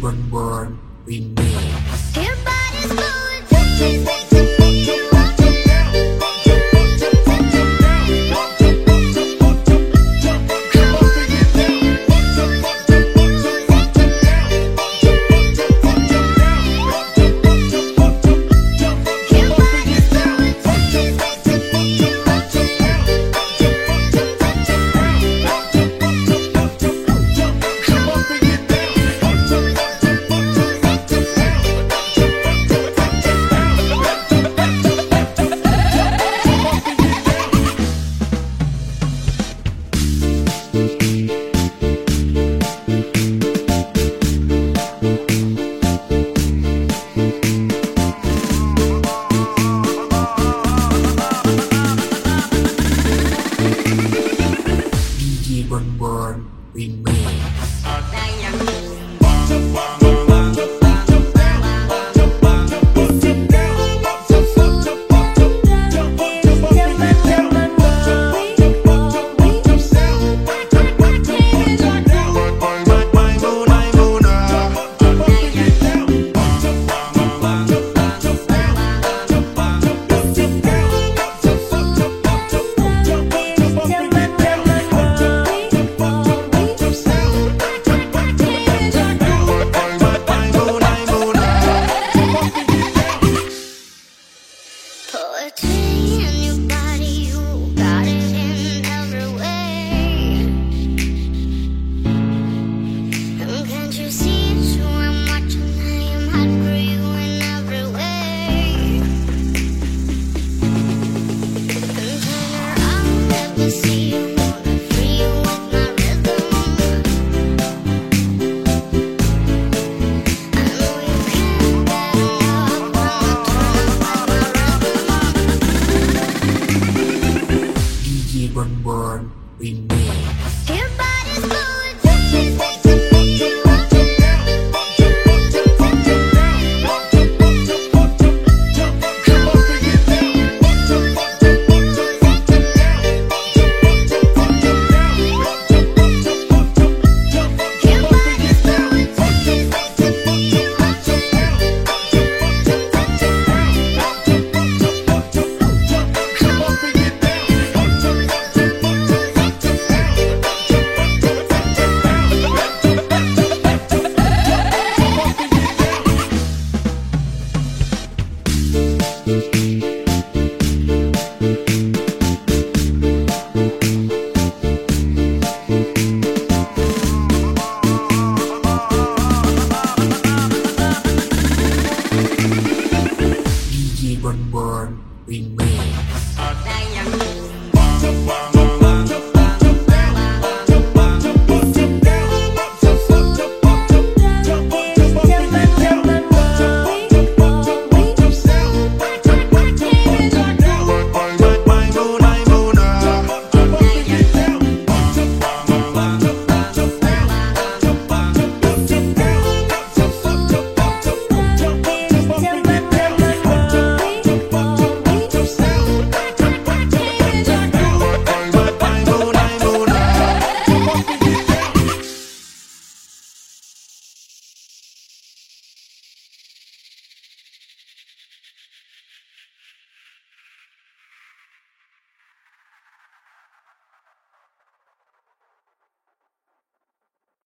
even born remains. Your body's blue and touches one more remains. Everybody's